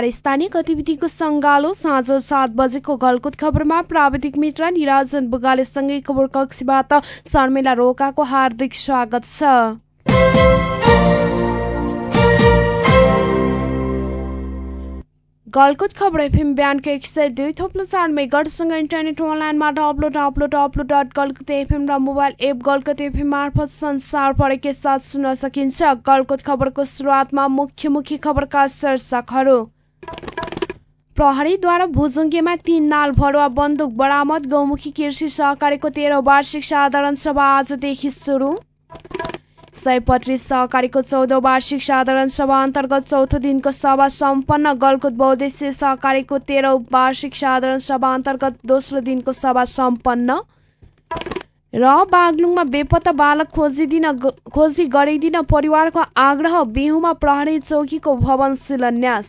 नमस्कार स्थानीय गतिविधिको सङ्गालो साँझ सात बजेको गलकुत खबरमा प्राविधिक मित्र निराजन बुगालेसँगै खबर कक्षबाट शर्मिला रोकाको हार्दिक स्वागत छ। गलकुट खबर एफएम बिहानको एक सय दुई थोप्लो चार मेगरसँग इन्टरनेट अनलाइनमा W W W dot Galkot FM र मोबाइल एप गलकुत एफएम मार्फत संसारभरिकै साथ सुन्न सकिन्छ। गलकुत खबरको सुरुवातमा मुख्य मुख्य खबरका शीर्षकहरू। प्रहरीद्वारा भुजुङ्गेमा तीन नाल भरुवा बन्दुक बरामद गौमुखी कृषि सहकारीको तेह्र वार्षिक साधारण सभा आजदेखि सुरु। सयपत्री सहकारीको चौधौँ वार्षिक साधारण सभा अन्तर्गत चौथो दिनको सभा सम्पन्न। गलकुट बहुद्देश्य सहकारीको तेह्रौँ वार्षिक साधारण सभा अन्तर्गत दोस्रो दिनको सभा सम्पन्न। र बागलुङमा बेपत्ता बालक खोजिदिन खोजी गरिदिन परिवारको आग्रह। बिहुमा प्रहरी चौकीको भवन शिलान्यास।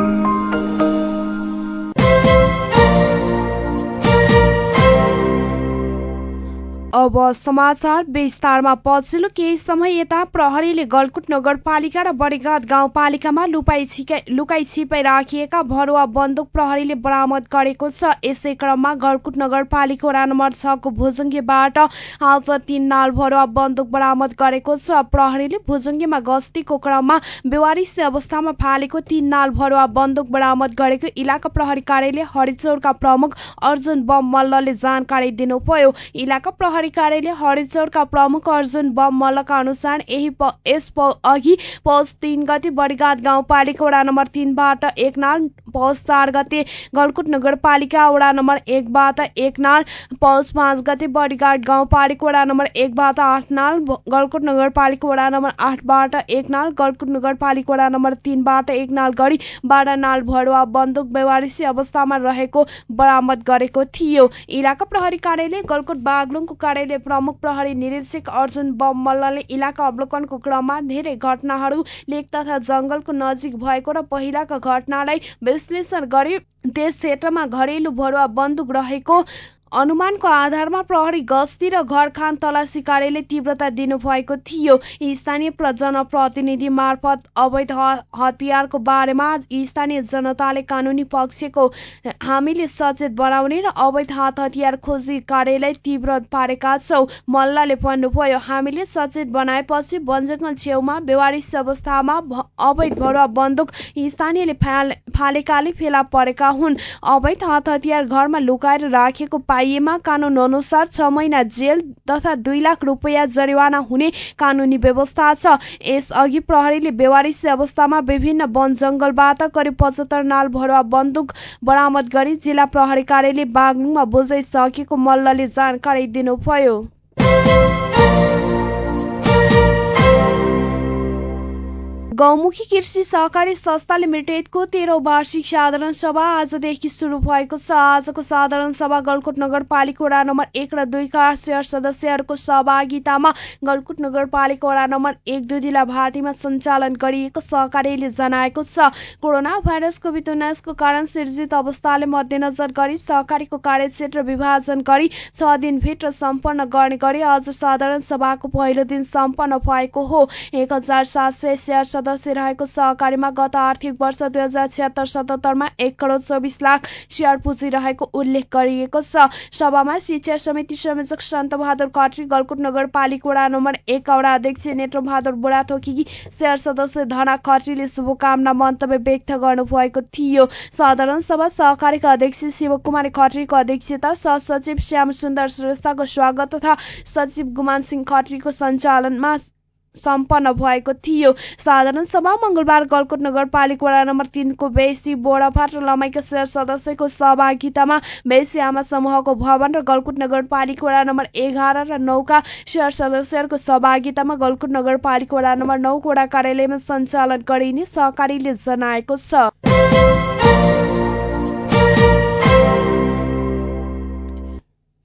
अब समाचार विस्तारमा पछिल्लो केही समय यता प्रहरीले गलकुट नगरपालिका र बडेघाट गाउँपालिकामा लुकाई लुकाई छिपाई राखिएका भरुवा बन्दुक प्रहरीले बरामद गरेको छ। यसै क्रममा गलकुट नगरपालिका वडा नम्बर छको भुजुङ्गेबाट आज तीन नाल भरुवा बन्दुक बरामद गरेको छ। प्रहरीले भुजुङ्गेमा गस्तीको क्रममा बेवारिस अवस्थामा फालेको तीन नाल भरुवा बन्दुक बरामद गरेको इलाका प्रहरी कार्यालय हरिचौरका प्रमुख अर्जुन बम मल्लले जानकारी दिनुभयो। इलाका प्रहरी प्रहरी कार्यालय हरिचौरका प्रमुख अर्जुन बम मल्लका अनुसार यही यस अघि पौष तीन गते बडीघाट गाउँपालिका वडा नम्बर तीनबाट एक नाल पौष चार गते गलकुट नगरपालिका वडा नम्बर एकबाट एक नाल पौष पाँच गते बडीघाट गाउँपालिका वडा नम्बर एकबाट आठ नाल गलकुट नगरपालिका वडा नम्बर आठबाट एक नाल गलकुट नगरपालिका वडा नम्बर तीनबाट एक नाल गरी बाह्र नाल भरुवा बन्दुक व्यवहारिसी अवस्थामा रहेको बरामद गरेको थियो। इलाका प्रहरी कार्यालय गलकुट बागलुङको कार्यालय प्रमुख प्रहरी निरीक्षक अर्जुन बम मल्लले इलाका अवलोकनको क्रममा धेरै घटनाहरू लेक तथा जंगलको नजिक भएको र पहिलाका घटनालाई विश्लेषण गरी त्यस क्षेत्रमा घरेलु भरुवा बन्दुक रहेको अनुमानको आधारमा प्रहरी गस्ती र घर खान तलासी कार्यालय तीव्रता दिनुभएको थियो। स्थानीय जनप्रतिनिधि मार्फत अवैध हतियारको बारेमा स्थानीय जनताले कानुनी पक्षको हामीले सचेत बनाउने र अवैध हात हतियार खोजी कार्यालय तीव्र पारेका छौँ मल्लले भन्नुभयो। हामीले सचेत बनाएपछि वनजङ्गल छेउमा बेवारिस अवस्थामा अवैध भरुवा बन्दुक स्थानीयले फालेकाले फेला परेका हुन्। अवैध हात हतियार घरमा लुकाएर राखेको पाइएमा कानुन अनुसार छ महिना जेल तथा दुई लाख रुपियाँ जरिवाना हुने कानुनी व्यवस्था छ। यसअघि प्रहरीले बेवारिस अवस्थामा विभिन्न वन जङ्गलबाट करिब पचहत्तर नाल भरुवा बन्दुक बरामद गरी जिल्ला प्रहरी कार्यालय बागलुङमा बुझाइसकेको मल्लले जानकारी दिनुभयो। गौमुखी कृषि सहकारी संस्था लिमिटेडको तेह्रौँ वार्षिक साधारण सभा आजदेखि सुरु भएको छ। आजको साधारण सभा गलकुट नगरपालिका वडा नम्बर एक र दुईका सेयर सदस्यहरूको सहभागितामा गलकुट नगरपालिका वडा नम्बर एक दुधिला भाटीमा सञ्चालन गरिएको सहकारीले जनाएको छ। कोरोना भाइरस कोभिड उन्नाइसको कारण सिर्जित अवस्थाले मध्यनजर गरी सहकारीको कार्यक्षेत्र विभाजन गरी छ दिनभित्र सम्पन्न गर्ने गरी आज साधारण सभाको पहिलो दिन सम्पन्न भएको हो। एक हजार सात सय सेयर रहेको सहकारीमा गत आर्थिक वर्ष दुई हजार छिहत्तर सतहत्तरमा एक करोड चौबिस लाख सेयर पुँजी रहेको उल्लेख गरिएको छ। सभामा शिक्षा समिति संयोजक सन्त बहादुर खत्री गलकुट नगरपालिका वडा नम्बर एक वडा अध्यक्ष नेत्र बहादुर बुढाथोकी सेयर सदस्य धना खत्रीले शुभकामना मन्तव्य व्यक्त गर्नुभएको थियो। साधारण सभा सहकारीका अध्यक्ष शिवकुमारी खत्रीको अध्यक्षता सहसचिव श्याम सुन्दर श्रेष्ठको स्वागत तथा सचिव गुमान सिंह खत्रीको सञ्चालनमा सम्पन्न भएको थियो। साधारण सभा मङ्गलबार गलकोट नगरपालिका वडा नम्बर तिनको बेसी बोडाफाट र लमाइका सेयर सदस्यको सहभागितामा बेसी आमा समूहको भवन र गलकुट नगरपालिका वडा नम्बर एघार र नौका सेयर सदस्यहरूको सहभागितामा गलकुट नगरपालिका वडा नम्बर नौ वडा कार्यालयमा सञ्चालन गरिने सहकारीले जनाएको छ।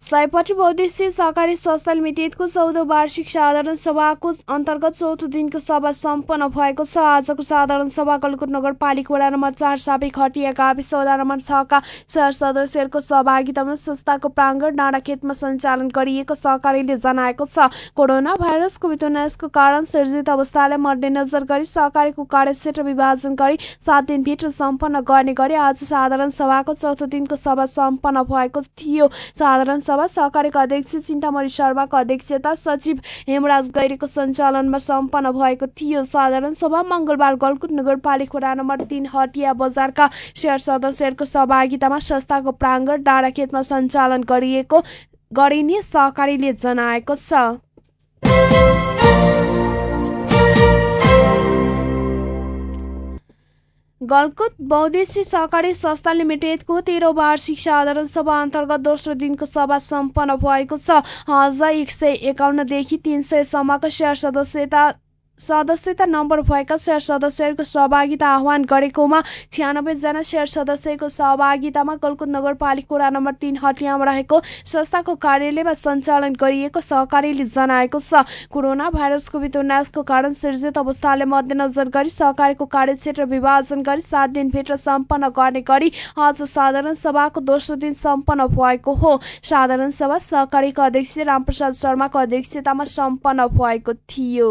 सयपत्री बहुद्देश्य सहकारी संस्था लिमिटेडको चौधौँ वार्षिक साधारण सभाको अन्तर्गत चौथो दिनको सभा सम्पन्न भएको छ। आजको साधारण सभा गलकुट नगरपालिका वडा नम्बर चार साबी खटिया गाविस वडा नम्बर छका सहर सदस्यहरूको सहभागितामा संस्थाको प्राङ्गण डाँडाखेतमा सञ्चालन गरिएको सहकारीले जनाएको छ। कोरोना भाइरस कोभिड कारण सिर्जित अवस्थालाई मध्यनजर गरी सहकारीको कार्यक्षेत्र विभाजन गरी सात दिनभित्र सम्पन्न गर्ने गरी आज साधारण सभाको चौथो दिनको सभा सम्पन्न भएको थियो। साधारण सहकारीका अध्यक्ष चिन्तामणि शर्माको अध्यक्षता सचिव हेमराज गैरीको सञ्चालनमा सम्पन्न भएको थियो। साधारण सभा मङ्गलबार गलकुट नगरपालिका वडा नम्बर तिन हटिया बजारका सेयर सदस्यहरूको सहभागितामा संस्थाको प्राङ्गण डाँडाखेतमा सञ्चालन गरिएको गरिने सहकारीले जनाएको छ। गलकुट बौद्देश्य सहकारी संस्था लिमिटेडको तेह्रौँ वार्षिक साधारण सभा अन्तर्गत दोस्रो दिनको सभा सम्पन्न भएको छ। आज एक सय एकाउन्नदेखि तिन सयसम्मको सेयर सदस्यता सदस्यता नम्बर भएका शेयर सदस्यहरूको सहभागिता आह्वान गरेकोमा छ्यानब्बेजना शेयर सदस्यको सहभागितामा गलकुट नगरपालिका वडा नम्बर तीन हटियामा रहेको संस्थाको कार्यालयमा सञ्चालन गरिएको सहकारीले जनाएको छ। कोरोना भाइरस कोभिड कारण सिर्जित अवस्थाले मध्यनजर गरी सहकारीको कार्यक्षेत्र विभाजन गरी सात दिनभित्र सम्पन्न गर्ने गरी आज साधारण सभाको दोस्रो दिन सम्पन्न भएको हो। साधारण सभा सहकारीका अध्यक्ष रामप्रसाद शर्माको अध्यक्षतामा सम्पन्न भएको थियो।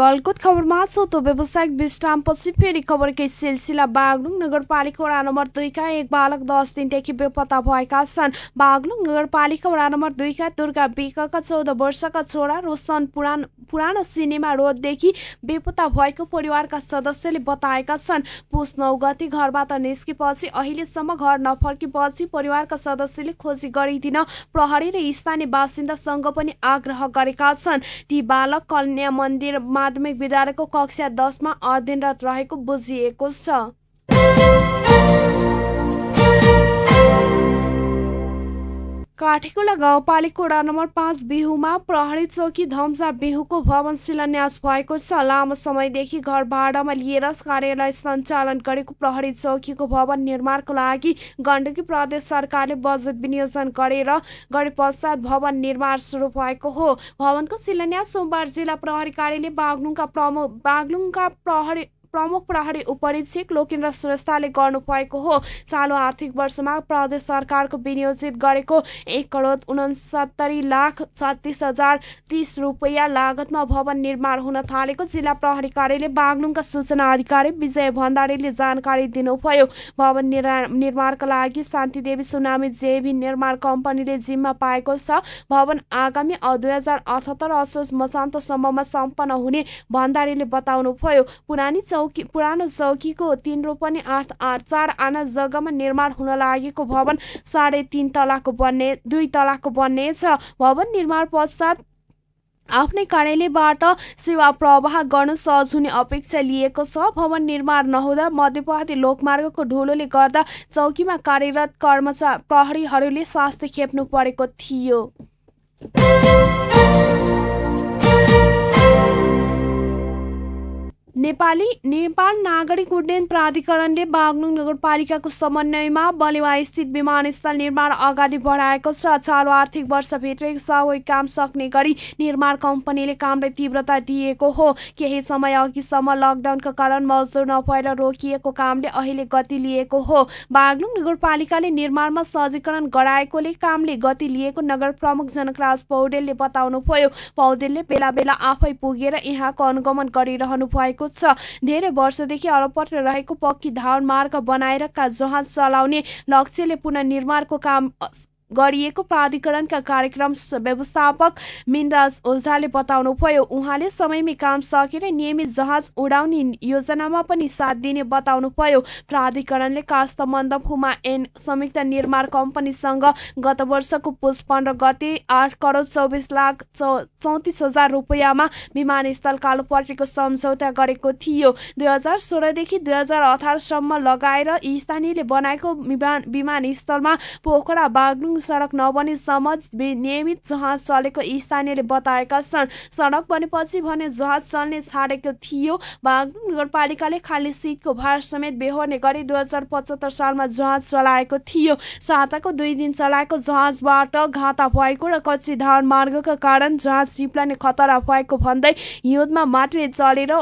गलकुट खबरमा चौथो व्यावसायिक विश्रामपछि फेरि खबरकै सिलसिला बागलुङ नगरपालिका वडा नम्बर दुईका एक बालक दस दिनदेखि बेपत्ता भएका छन्। बागलुङ नगरपालिका वडा नम्बर दुईका दुर्गा विकका चौध वर्षका छोरा रोशन पुरान पुरानो सिनेमा रोडदेखि बेपत्ता भएको परिवारका सदस्यले बताएका छन्। पुस नौ गति घरबाट निस्केपछि अहिलेसम्म घर नफर्केपछि परिवारका सदस्यले खोजी गरिदिन प्रहरी र स्थानीय बासिन्दासँग पनि आग्रह गरेका छन्। ती बालक कन्या मन्दिर माध्यमिक विद्यालयको कक्षा दसमा अध्ययनरत रहेको बुझिएको छ। काठेकुला वडा नम्बर पाँच बिहुमा प्रहरी चौकी धम्सा बिहुको भवन शिलान्यास भएको छ। लामो समयदेखि घर भाडामा लिएर कार्यालय सञ्चालन गरेको प्रहरी चौकीको भवन निर्माणको लागि गण्डकी प्रदेश सरकारले बजेट विनियोजन गरेर गरे पश्चात भवन निर्माण सुरु भएको हो। भवनको शिलान्यास सोमबार जिल्ला प्रहरी कार्यालय बागलुङका प्रमुख बागलुङका प्रहरी प्रमुख प्रहरी उपरीक्षक लोकेन्द्र श्रेष्ठले गर्नुभएको हो। चालु आर्थिक वर्षमा प्रदेश सरकारको विनियोजित गरेको एक करोड उनसत्तरी लाख छत्तिस हजार तिस रुपियाँ लागतमा भवन निर्माण हुन थालेको जिल्ला प्रहरी कार्यालय बागलुङका सूचना अधिकारी विजय भण्डारीले जानकारी दिनुभयो। भवन निर्माणका लागि शान्ति देवी सुनामी जेबी निर्माण कम्पनीले जिम्मा पाएको छ। भवन आगामी दुई हजार अठहत्तर असोज मसान्तसम्ममा सम्पन्न हुने भण्डारीले बताउनुभयो। पुरानी चौकी पुरानो चौकीको तिन रोपनी आठ आठ चार आना जग्गामा निर्माण हुन लागेको भवन साढे तिन तलाको बन्ने दुई तलाको बन्नेछ भवन निर्माण पश्चात आफ्नै कार्यालयबाट सेवा प्रवाह गर्न सहज हुने अपेक्षा लिएको छ। भवन निर्माण नहुँदा मध्यपहाडी लोकमार्गको ढुलोले गर्दा चौकीमा कार्यरत कर्मचारी प्रहरीहरूले शास्ति खेप्नु परेको थियो। नेपाली नेपाल नागरिक उड्डयन प्राधिकरणले बागलुङ नगरपालिकाको समन्वयमा बलेवा स्थित विमानस्थल निर्माण अगाडि बढाएको छ। चालु आर्थिक वर्षभित्रै स्वाभाविक काम सक्ने गरी निर्माण कम्पनीले कामलाई तीव्रता दिएको हो। केही समय अघिसम्म लकडाउनका कारण मजदुर नभएर रोकिएको कामले अहिले गति लिएको हो। बागलुङ नगरपालिकाले निर्माणमा सहजीकरण गराएकोले कामले गति लिएको नगर प्रमुख जनकराज पौडेलले बताउनुभयो। पौडेलले बेला बेला आफै पुगेर यहाँको अनुगमन गरिरहनु भएको छ। धेरै वर्षदेखि अलपत्र रहेको पक्की धान मार्ग बनाएर जहाज चलाउने लक्ष्यले पुनर्निर्माणको काम गरिएको प्राधिकरणका कार्यक्रम व्यवस्थापक मिनराज ओझाले बताउनुभयो उहाँले समयमै काम सकेर नियमित जहाज उडाउने योजनामा पनि साथ दिने बताउनुभयो। प्राधिकरणले कास्त मण्डप हुमा एन संयुक्त निर्माण कम्पनीसँग गत वर्षको पुस पन्ध्र गते आठ करोड चौबिस लाख चौतिस हजार रुपियाँमा विमानस्थल कालोपट्रीको सम्झौता गरेको थियो। दुई हजार सोह्रदेखि दुई हजार अठारसम्म लगाएर स्थानीयले बनाएको विमानस्थलमा पोखरा बागलुङ सडक नबनेसम्म नियमित जहाज चलेको स्थानीयले बताएका छन्। सडक बनेपछि भने जहाज चल्ने छाडेको थियो। नगरपालिकाले खाली सिटको भार समेत बेहोर्ने गरी दुई हजार पचहत्तर सालमा जहाज चलाएको थियो। साताको दुई दिन चलाएको जहाजबाट घाटा भएको र कच्ची धान मार्गका कारण जहाज चिप्लने खतरा भएको भन्दै हिउँदमा मात्रै चलेर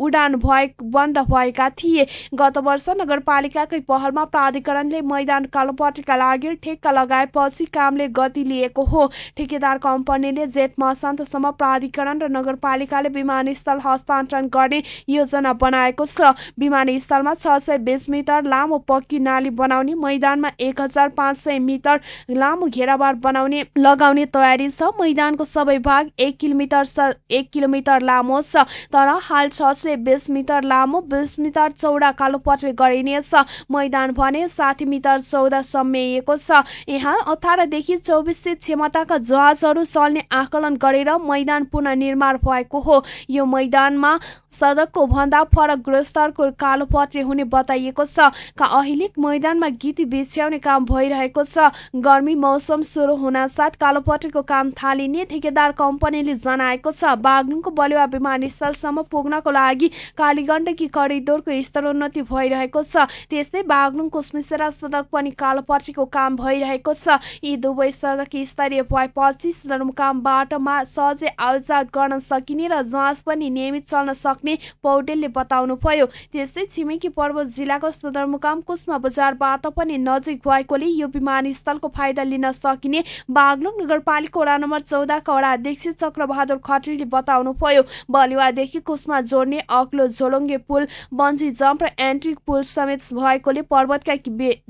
उडान भए बन्द भएका थिए। गत वर्ष नगरपालिकाकै पहलमा प्राधिकरणले मैदान कालोपट्रीका लागि ठेक्का लगाएपछि कामले गति लिएको हो। ठेकेदार कम्पनीले जेठ मासान्तसम्म प्राधिकरण र नगरपालिकाले विमानस्थल हस्तान्तरण गर्ने योजना बनाएको छ। विमानस्थलमा छ सय बिस मिटर लामो पक्की नाली बनाउने मैदानमा एक हजार पाँच सय मिटर लामो घेराबार बनाउने लगाउने तयारी छ। मैदानको सबै भाग एक किलोमिटर एक किलोमिटर लामो छ तर हाल छ सय बिस मिटर लामो बिस मिटर चौडा कालोपत्रे गरिनेछ। मैदान भने साठी मिटर चौडा सम्मिएको छ। यहाँ अठारदेखि चौबिस क्षमताका जहाजहरू चल्ने आकलन गरेर मैदान पुनर्निर्माण भएको हो। यो मैदानमा सडकको भन्दा फरक गुणस्तरको कालोपत्रे हुने बताइएको छ। अहिले मैदानमा गीती बिछ्याउने काम भइरहेको छ। गर्मी मौसम सुरु हुनासाथ कालोपत्रेको काम थालिने ठेकेदार कम्पनीले जनाएको छ। बागलुङको बलुवा विमानस्थलसम्म पुग्नको लागि कालीगण्डकी करिडोरको स्तरोन्नति भइरहेको छ। त्यस्तै बागलुङ कुसमिसेरा सडक पनि कालोपट्रीको काम भइरहेको छ। यी दुवै सडक स्तरीय भएपछि सदरमुकामबाट सहजै आउजात गर्न सकिने र जहाज पनि नियमित चल्न सक्ने पौडेलले बताउनुभयो। त्यस्तै छिमेकी पर्वत जिल्लाको सदरमुकाम कुस्मा बजारबाट पनि नजिक भएकोले यो विमानस्थलको फाइदा लिन सकिने बागलुङ नगरपालिका वडा नम्बर चौधका वडा अध्यक्ष चक्रबहादुर खत्रीले बताउनुभयो। बलुवादेखि कुस्मा जोड्ने अग्लो झोलुङ्गे पुल बन्जी जम्प र एन्ट्रिक पुल समेत भएकोले पर्वतका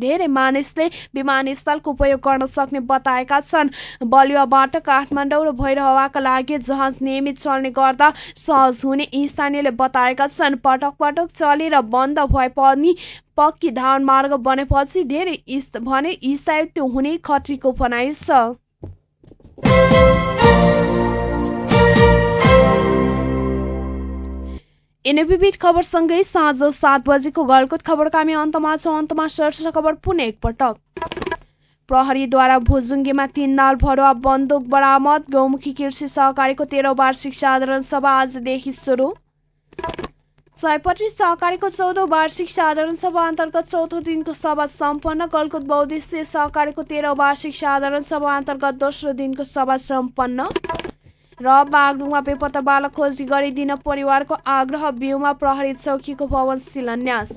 धेरै मानिसले विमानस्थलको उपयोग गर्न सक्ने बताएका छन्। बलुवाबाट काठमाडौँ र भैरहवाका लागि जहाज नियमित चल्ने गर्दा सहज हुने स्थानीयले बताएका छन्। पटक पटक चलेर बन्द भए पनि पक्की धान मार्ग बनेपछि धेरै भने स्थायित्व हुने खत्रीको भनाइ छ। विविध खबरसँगै साँझ सात बजेको गलकुत खबरका हामी अन्तमा छौँ। अन्तमा शीर्ष खबर पुनः एकपटक। प्रहरीद्वारा भुजुङ्गेमा तीन नाल भरुवा बन्दुक बरामद। गौमुखी कृषि सहकारीको तेह्रौँ वार्षिक साधारण सभा आजदेखि सुरु। सयपत्री सहकारीको चौधौँ वार्षिक साधारण सभा अन्तर्गत चौथो दिनको सभा सम्पन्न। गलकुट बौद्धिस्टीय सहकारीको तेह्रौँ वार्षिक साधारण सभा अन्तर्गत दोस्रो दिनको सभा सम्पन्न। र बागलुङमा बेपत्ता बालक खोजी गरिदिन परिवारको आग्रह बिउमा प्रहरी चौकीको भवन शिलान्यास।